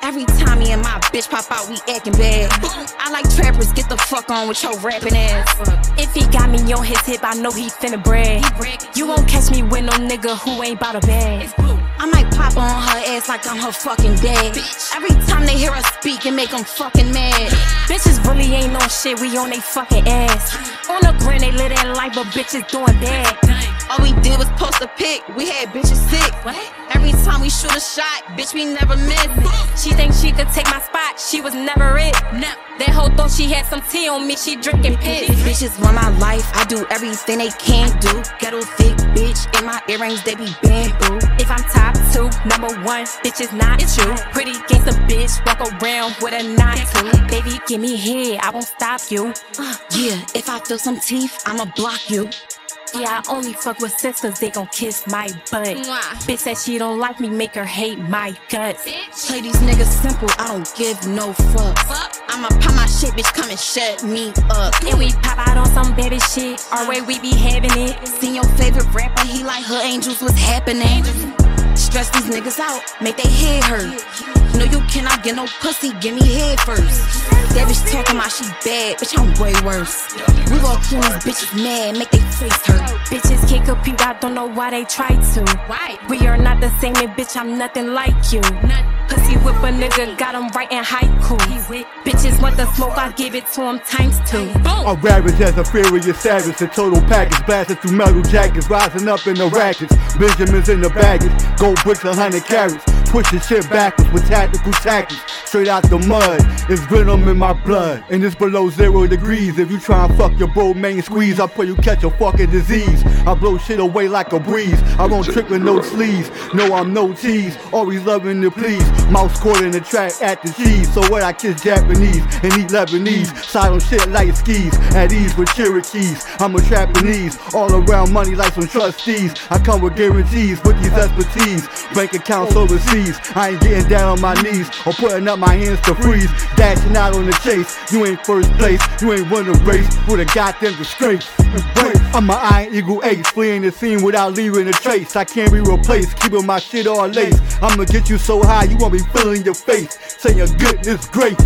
Every time me and my bitch pop out, we acting bad. I like trappers, get the fuck on with your rapping ass. If he got me on his hip, I know he finna brag. You won't catch me with no nigga who ain't bout a bag. I might pop on her ass like I'm her fucking dad. Bitch. Every time they hear us speak, it make them fucking mad. Bitches really ain't on shit, we on they fucking ass. On the grin, they live that life, but bitches doing bad. All we did was post a pic, we had bitches sick. Every time we shoot a shot, bitch, we never miss. She thinks she could take my spot, she was never it. That hoe thought she had some tea on me, she drinking piss. Bitches want my life, I do everything they can't do. Ghetto thick bitch, in my earrings, they be bamboo. If I'm top two, number one, bitch is not you. Pretty gangsta bitch, walk around with a knot to. Baby, give me head, I won't stop you. Uh, yeah, if I feel some teeth, I'ma block you. Yeah, I only fuck with sisters, they gon' kiss my butt. Bitch said she don't like me, make her hate my guts. Play these niggas simple, I don't give no fucks. I'ma pop my shit, bitch, come and shut me up. And we pop out on some baby shit, our way we be having it. Seen your favorite rapper, he like her angels, what's happening? Stress these niggas out, make they head hurt. No, you cannot get no pussy, give me head first. That bitch talking about she bad, bitch, I'm way worse. We gon' kill these bitches mad, make they face hurt. Bitches can't compete, I don't know why they try to. Why? We are not the same, and bitch, I'm nothing like you. Pussy whip a nigga, got him writing haiku. Bitches want the smoke, I give it to him times two. I'm ravaged as a furious savage. The total package blasting through metal jackets, rising up in the rackets. Benjamins in the baggage, gold bricks, a hundred carats. Pushing shit backwards with tactical tactics. Straight out the mud, it's venom in my blood. And it's below zero degrees. If you try and fuck your bro main squeeze, I pray you catch a fucking disease. I blow shit away like a breeze. I don't trick with no sleeves. No, I'm no tease. Always loving to please. Mouse caught in the track at the cheese. So what I kiss Japanese and eat Lebanese. Silent shit like skis. At ease with Cherokees. I'm a Japanese. All around money like some trustees. I come with guarantees with these expertise. Bank accounts overseas. I ain't getting down on my knees or putting up my hands to freeze. Dashing out on the chase. You ain't first place. You ain't won the race with a goddamn disgrace. I'm an Iron Eagle Ace, fleeing the scene without leaving a trace. I can't be replaced, keeping my shit all lace. I'ma get you so high, you won't be feeling your face. Saying goodness grace.